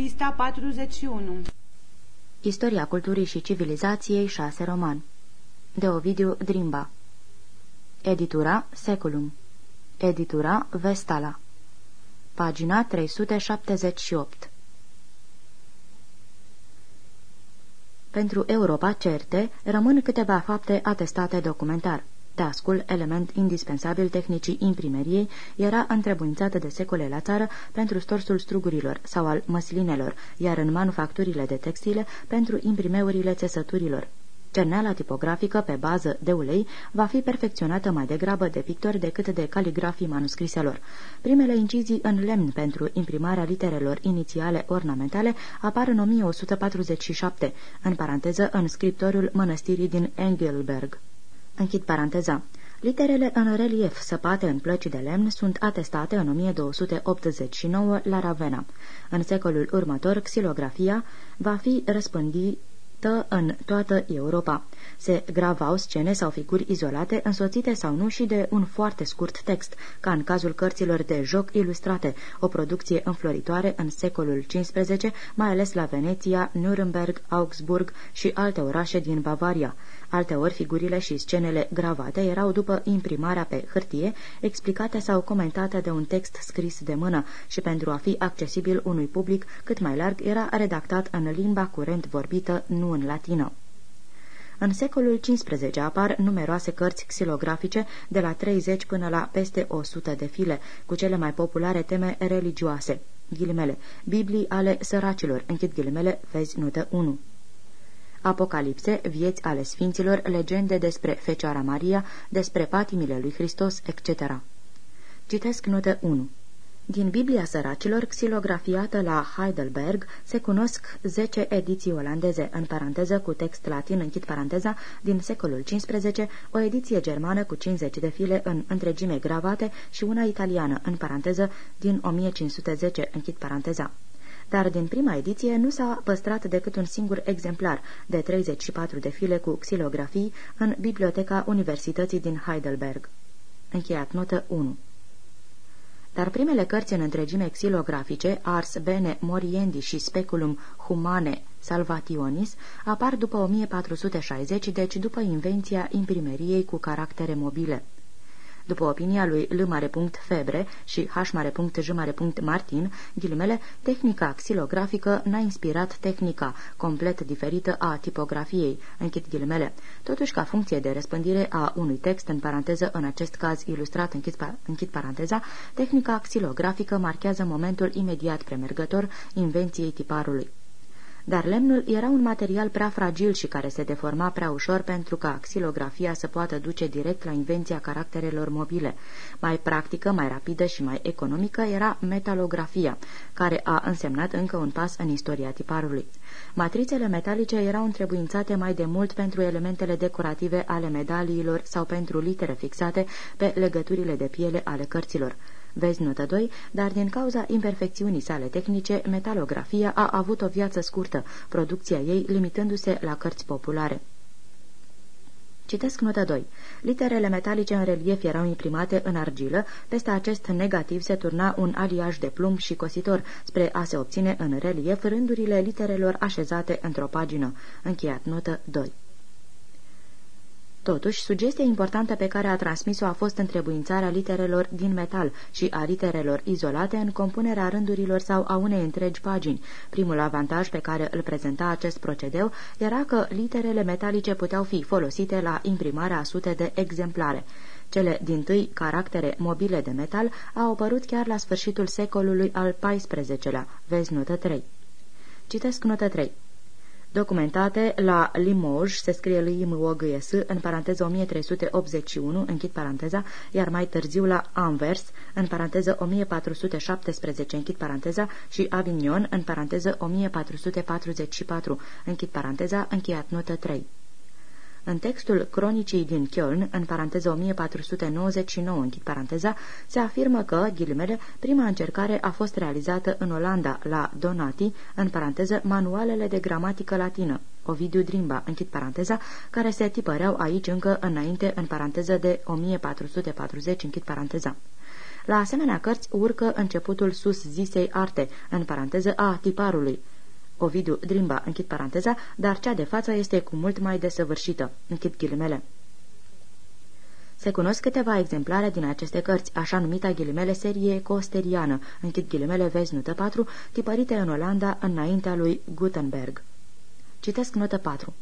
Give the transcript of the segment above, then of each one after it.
Pista 41 Istoria culturii și civilizației 6 roman. De Ovidiu Drimba. Editura Seculum. Editura Vestala. Pagina 378 Pentru Europa certe rămân câteva fapte atestate documentar. Tascul, element indispensabil tehnicii imprimeriei, era întrebuințat de secole la țară pentru storsul strugurilor sau al măslinelor, iar în manufacturile de textile pentru imprimeurile țesăturilor. Cerneala tipografică pe bază de ulei va fi perfecționată mai degrabă de pictori decât de caligrafii manuscriselor. Primele incizii în lemn pentru imprimarea literelor inițiale ornamentale apar în 1147, în paranteză în scriptorul mănăstirii din Engelberg. Închid paranteza. Literele în relief săpate în plăci de lemn sunt atestate în 1289 la Ravenna. În secolul următor, xilografia va fi răspândită cunoscută în toată Europa. Se gravau scene sau figuri izolate, însoțite sau nu și de un foarte scurt text, ca în cazul cărților de joc ilustrate, o producție înfloritoare în secolul XV, mai ales la Veneția, Nuremberg, Augsburg și alte orașe din Bavaria. Alteori, figurile și scenele gravate erau după imprimarea pe hârtie, explicate sau comentate de un text scris de mână și pentru a fi accesibil unui public cât mai larg era redactat în limba curent vorbită, nu în latină. În secolul XV apar numeroase cărți xilografice de la 30 până la peste 100 de file, cu cele mai populare teme religioase. Ghilimele, Biblii ale săracilor, închid ghilimele, vezi notă 1 apocalipse, vieți ale sfinților, legende despre Fecioara Maria, despre patimile lui Hristos, etc. Citesc notă 1. Din Biblia săracilor, xilografiată la Heidelberg, se cunosc 10 ediții olandeze, în paranteză cu text latin, închid paranteza, din secolul XV, o ediție germană cu 50 de file în întregime gravate și una italiană, în paranteză, din 1510, închid paranteza dar din prima ediție nu s-a păstrat decât un singur exemplar de 34 de file cu xilografii în Biblioteca Universității din Heidelberg. Încheiat notă 1 dar primele cărți în întregime xilografice, Ars Bene Moriendi și Speculum Humane Salvationis, apar după 1460, deci după invenția imprimeriei cu caractere mobile. După opinia lui L. Febre și H. J. Martin, ghilimele, tehnica xilografică n-a inspirat tehnica, complet diferită a tipografiei, închid ghilimele. Totuși, ca funcție de răspândire a unui text, în paranteză, în acest caz ilustrat, închid, închid paranteza, tehnica xilografică marchează momentul imediat premergător invenției tiparului dar lemnul era un material prea fragil și care se deforma prea ușor pentru ca xilografia să poată duce direct la invenția caracterelor mobile. Mai practică, mai rapidă și mai economică era metalografia, care a însemnat încă un pas în istoria tiparului. Matrițele metalice erau întrebuințate mai de mult pentru elementele decorative ale medaliilor sau pentru litere fixate pe legăturile de piele ale cărților. Vezi notă 2, dar din cauza imperfecțiunii sale tehnice, metalografia a avut o viață scurtă, producția ei limitându-se la cărți populare. Citesc notă 2. Literele metalice în relief erau imprimate în argilă, peste acest negativ se turna un aliaj de plumb și cositor, spre a se obține în relief rândurile literelor așezate într-o pagină. Încheiat notă 2. Totuși, sugestia importantă pe care a transmis-o a fost întrebuințarea literelor din metal și a literelor izolate în compunerea rândurilor sau a unei întregi pagini. Primul avantaj pe care îl prezenta acest procedeu era că literele metalice puteau fi folosite la imprimarea a sute de exemplare. Cele din tâi caractere mobile de metal au apărut chiar la sfârșitul secolului al XIV-lea. Vezi notă 3. Citesc notă 3. Documentate la Limoges, se scrie lui S, în paranteză 1381, închid paranteza, iar mai târziu la Anvers, în paranteză 1417, închid paranteza, și Avignon, în paranteză 1444, închid paranteza, încheiat notă 3. În textul Cronicii din Köln, în paranteză 1499, închid paranteza, se afirmă că, ghilimele, prima încercare a fost realizată în Olanda, la Donati, în paranteză, manualele de gramatică latină, Ovidiu Drimba, închid paranteza, care se tipăreau aici încă înainte, în paranteză de 1440, închid paranteza. La asemenea cărți urcă începutul sus zisei arte, în paranteză a tiparului. Ovidiu Drimba, închid paranteza, dar cea de față este cu mult mai desăvârșită, închid ghilimele. Se cunosc câteva exemplare din aceste cărți, așa numita ghilimele serie costeriană, închid ghilimele vezi notă 4, tipărite în Olanda înaintea lui Gutenberg. Citesc notă 4.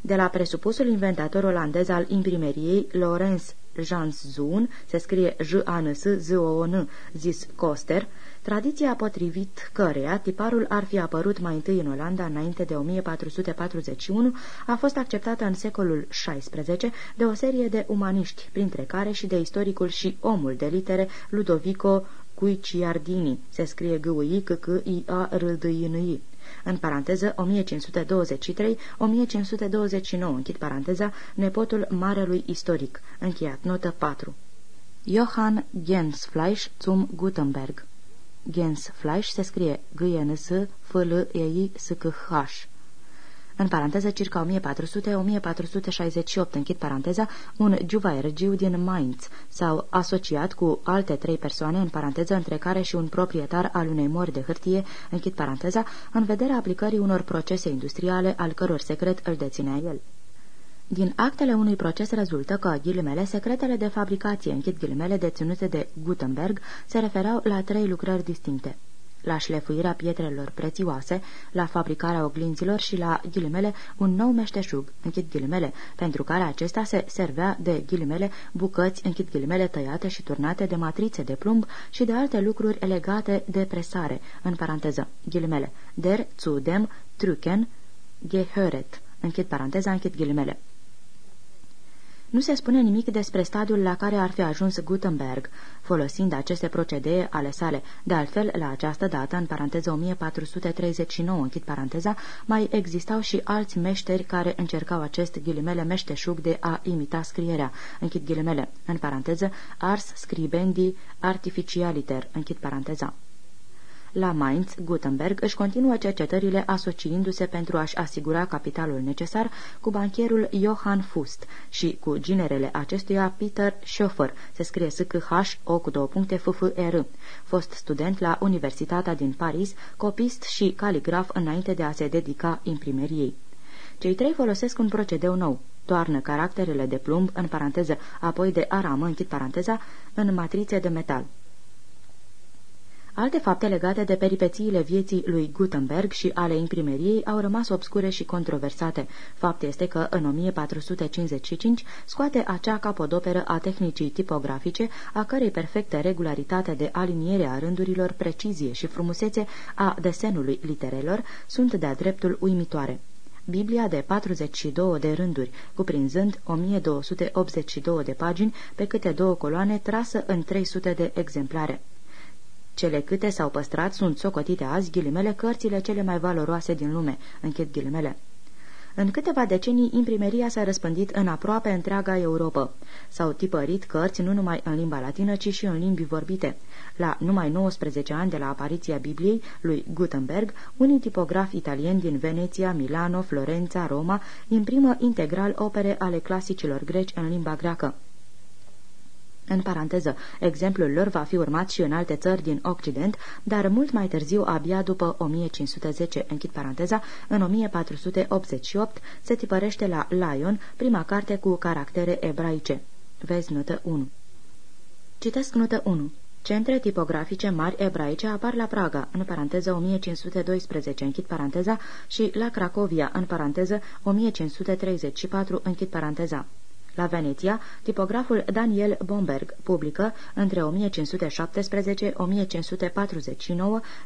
De la presupusul inventator olandez al imprimeriei, Lorenz Janszoon, se scrie j a n s z o n zis Coster, tradiția potrivit căreia tiparul ar fi apărut mai întâi în Olanda înainte de 1441 a fost acceptată în secolul XVI de o serie de umaniști, printre care și de istoricul și omul de litere Ludovico Guicciardini, se scrie g u i c c i a r d i n i în paranteză 1523-1529, închid paranteza, nepotul marelui istoric, încheiat, notă 4. Johann Gensfleisch zum Gutenberg Gensfleisch se scrie g n s f l e i s c h în paranteză circa 1400-1468, închid paranteza, un juvaergiu din Mainz sau asociat cu alte trei persoane, în paranteză între care și un proprietar al unei mori de hârtie, închid paranteza, în vederea aplicării unor procese industriale al căror secret îl deținea el. Din actele unui proces rezultă că, ghilimele, secretele de fabricație, închid ghilimele, deținute de Gutenberg, se referau la trei lucrări distincte la șlefuirea pietrelor prețioase, la fabricarea oglinților și la ghilimele un nou meșteșug, închid ghilimele, pentru care acesta se servea de ghilimele bucăți, închid ghilimele tăiate și turnate de matrițe de plumb și de alte lucruri legate de presare, în paranteză, ghilimele, der zu dem Trücken gehöret, închid paranteza, închid ghilimele. Nu se spune nimic despre stadiul la care ar fi ajuns Gutenberg, folosind aceste procedee ale sale. De altfel, la această dată, în paranteză 1439, închid paranteza, mai existau și alți meșteri care încercau acest ghilimele meșteșug de a imita scrierea, închid ghilimele, în paranteză, ars scribendi artificialiter, închid paranteza. La Mainz, Gutenberg își continuă cercetările asociindu-se pentru a-și asigura capitalul necesar cu bancherul Johann Fust și cu ginerele acestuia Peter Schoeffer, se scrie s c h o cu două puncte f f r fost student la Universitatea din Paris, copist și caligraf înainte de a se dedica imprimeriei. Cei trei folosesc un procedeu nou, toarnă caracterele de plumb, în paranteză, apoi de aramă, închid paranteza, în matrițe de metal. Alte fapte legate de peripețiile vieții lui Gutenberg și ale imprimeriei au rămas obscure și controversate. Fapt este că în 1455 scoate acea capodoperă a tehnicii tipografice, a cărei perfectă regularitate de aliniere a rândurilor, precizie și frumusețe a desenului literelor sunt de-a dreptul uimitoare. Biblia de 42 de rânduri, cuprinzând 1282 de pagini pe câte două coloane trasă în 300 de exemplare. Cele câte s-au păstrat sunt socotite azi ghilimele cărțile cele mai valoroase din lume, închid ghilimele. În câteva decenii, imprimeria s-a răspândit în aproape întreaga Europa. S-au tipărit cărți nu numai în limba latină, ci și în limbi vorbite. La numai 19 ani de la apariția Bibliei lui Gutenberg, unii tipografi italieni din Veneția, Milano, Florența, Roma imprimă integral opere ale clasicilor greci în limba greacă. În paranteză, exemplul lor va fi urmat și în alte țări din Occident, dar mult mai târziu, abia după 1510, închid paranteza, în 1488 se tipărește la Lion prima carte cu caractere ebraice. Vezi notă 1. Citesc notă 1. Centre tipografice mari ebraice apar la Praga, în paranteză 1512, închid paranteza, și la Cracovia, în paranteză 1534, închid paranteza. La Veneția, tipograful Daniel Bomberg publică între 1517-1549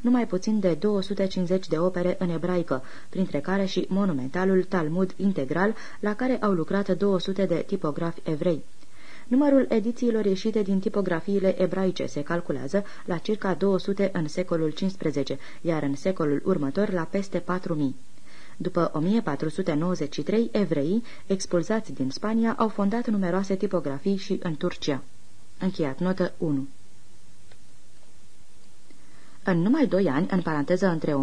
numai puțin de 250 de opere în ebraică, printre care și monumentalul Talmud integral, la care au lucrat 200 de tipografi evrei. Numărul edițiilor ieșite din tipografiile ebraice se calculează la circa 200 în secolul XV, iar în secolul următor la peste 4000. După 1493, evreii, expulzați din Spania, au fondat numeroase tipografii și în Turcia. Încheiat notă 1 În numai doi ani, în paranteză între 1480-1482,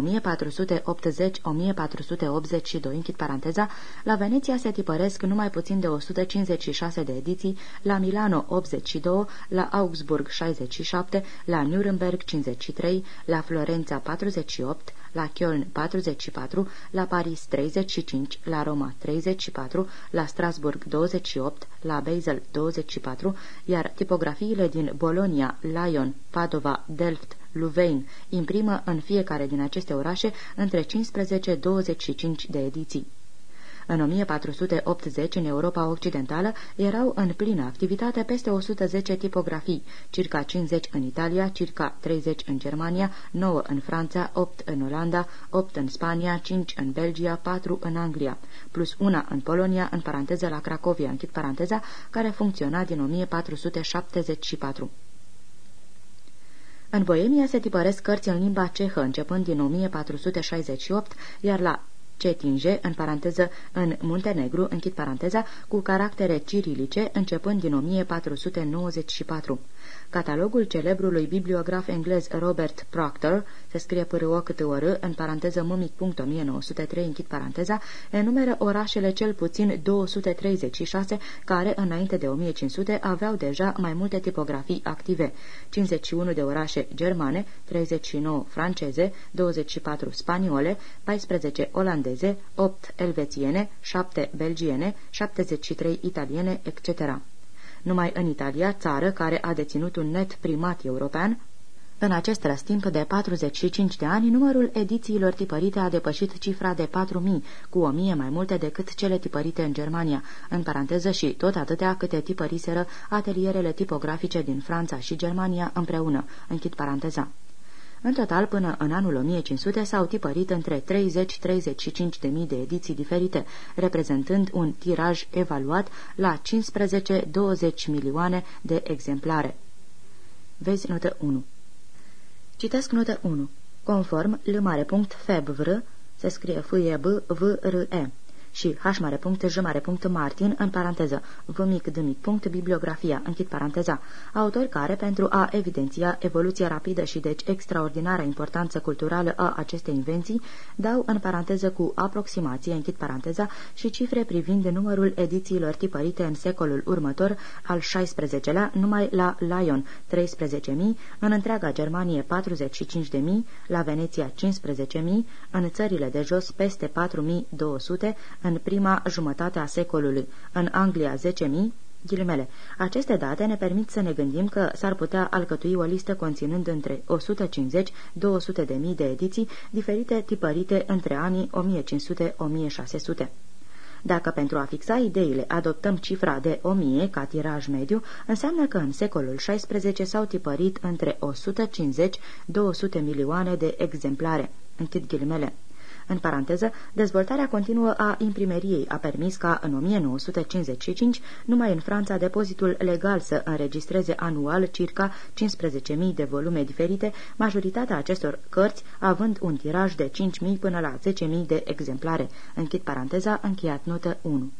închid paranteza, la Veneția se tipăresc numai puțin de 156 de ediții, la Milano 82, la Augsburg 67, la Nuremberg 53, la Florența 48, la Köln 44, la Paris 35, la Roma 34, la Strasburg 28, la Basel 24, iar tipografiile din Bologna, Lyon, Padova, Delft, Louvain imprimă în fiecare din aceste orașe între 15-25 de ediții. În 1480, în Europa Occidentală, erau în plină activitate peste 110 tipografii, circa 50 în Italia, circa 30 în Germania, 9 în Franța, 8 în Olanda, 8 în Spania, 5 în Belgia, 4 în Anglia, plus una în Polonia, în paranteză la Cracovia, închid paranteza, care funcționa din 1474. În Boemia se tipăresc cărți în limba cehă începând din 1468, iar la Cetinje, în paranteză în Muntenegru, închid paranteza, cu caractere cirilice, începând din 1494. Catalogul celebrului bibliograf englez Robert Proctor, se scrie pârâo câte o râ, în paranteză mâmic.1903, închid paranteza, enumeră orașele cel puțin 236, care, înainte de 1500, aveau deja mai multe tipografii active. 51 de orașe germane, 39 franceze, 24 spaniole, 14 olandeze, 8 elvețiene, 7 belgiene, 73 italiene, etc numai în Italia, țară care a deținut un net primat european, în acest răstimp de 45 de ani, numărul edițiilor tipărite a depășit cifra de 4.000, cu 1.000 mai multe decât cele tipărite în Germania, în paranteză și tot atâtea câte tipăriseră atelierele tipografice din Franța și Germania împreună, închid paranteza. În total, până în anul 1500 s-au tipărit între 30-35 de mii de ediții diferite, reprezentând un tiraj evaluat la 15-20 milioane de exemplare. Vezi notă 1. Citesc notă 1. Conform l.febvr, se scrie f e b v r e și h.j.martin, în paranteză, v mic d mic punct, bibliografia, închid paranteza, autori care, pentru a evidenția evoluția rapidă și deci extraordinară importanță culturală a acestei invenții, dau în paranteză cu aproximație, închid paranteza, și cifre privind numărul edițiilor tipărite în secolul următor, al XVI-lea, numai la Lyon, 13.000, în întreaga Germanie 45.000, la Veneția 15.000, în țările de jos peste 4.200, în prima jumătate a secolului, în Anglia 10.000, Ghilimele. Aceste date ne permit să ne gândim că s-ar putea alcătui o listă conținând între 150-200 de mii de ediții diferite tipărite între anii 1500-1600. Dacă pentru a fixa ideile adoptăm cifra de 1000 ca tiraj mediu, înseamnă că în secolul XVI s-au tipărit între 150-200 milioane de exemplare. Închid ghilimele. În paranteză, dezvoltarea continuă a imprimeriei a permis ca în 1955 numai în Franța depozitul legal să înregistreze anual circa 15.000 de volume diferite, majoritatea acestor cărți având un tiraj de 5.000 până la 10.000 de exemplare. Închid paranteza, încheiat notă 1.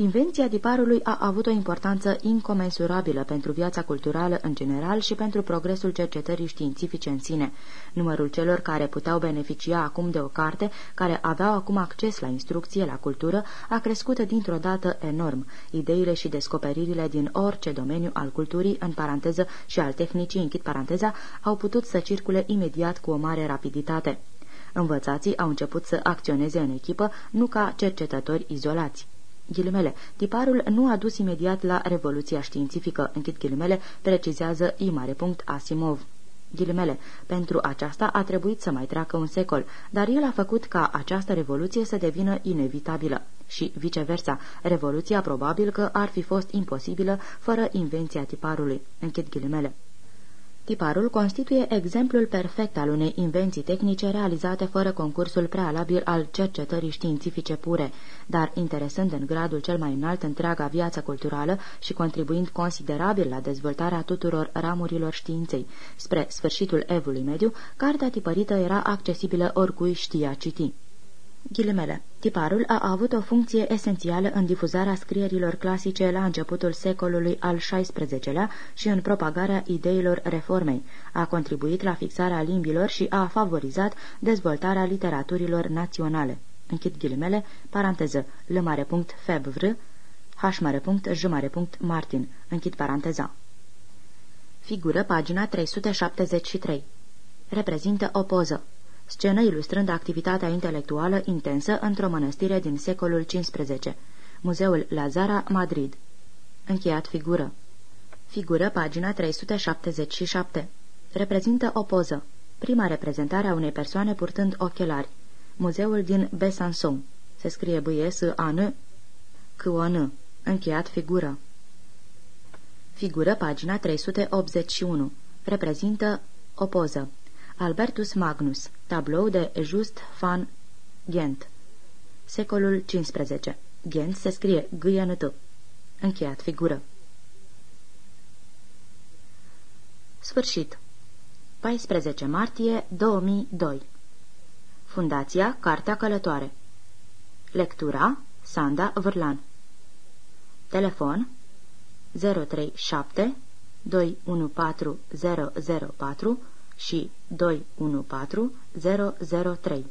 Invenția tiparului a avut o importanță incomensurabilă pentru viața culturală în general și pentru progresul cercetării științifice în sine. Numărul celor care puteau beneficia acum de o carte, care aveau acum acces la instrucție, la cultură, a crescut dintr-o dată enorm. Ideile și descoperirile din orice domeniu al culturii, în paranteză și al tehnicii, închid paranteza, au putut să circule imediat cu o mare rapiditate. Învățații au început să acționeze în echipă, nu ca cercetători izolați. Ghilimele, tiparul nu a dus imediat la revoluția științifică, închid ghilimele, precizează I mare punct Asimov. Ghilimele, pentru aceasta a trebuit să mai treacă un secol, dar el a făcut ca această revoluție să devină inevitabilă. Și viceversa, revoluția probabil că ar fi fost imposibilă fără invenția tiparului. Închid ghilimele. Tiparul constituie exemplul perfect al unei invenții tehnice realizate fără concursul prealabil al cercetării științifice pure, dar interesând în gradul cel mai înalt întreaga viață culturală și contribuind considerabil la dezvoltarea tuturor ramurilor științei. Spre sfârșitul evului mediu, cartea tipărită era accesibilă oricui știa citi. Ghilimele Tiparul a avut o funcție esențială în difuzarea scrierilor clasice la începutul secolului al XVI-lea și în propagarea ideilor reformei. A contribuit la fixarea limbilor și a favorizat dezvoltarea literaturilor naționale. Închid ghilimele, paranteză, l mare punct febvr, h mare punct j mare punct martin, închid paranteza. Figură pagina 373. Reprezintă o poză scenă ilustrând activitatea intelectuală intensă într-o mănăstire din secolul XV. Muzeul Lazara, Madrid. Încheiat figură. Figură, pagina 377. Reprezintă o poză. Prima reprezentare a unei persoane purtând ochelari. Muzeul din Besançon. Se scrie b s a n c o n Încheiat figură. Figură, pagina 381. Reprezintă o poză. Albertus Magnus, tablou de Just van Gent, secolul XV. Gent se scrie g t Încheiat figură. Sfârșit. 14 martie 2002 Fundația Cartea Călătoare. Lectura Sanda Vârlan. Telefon 037 214 004 și 214003.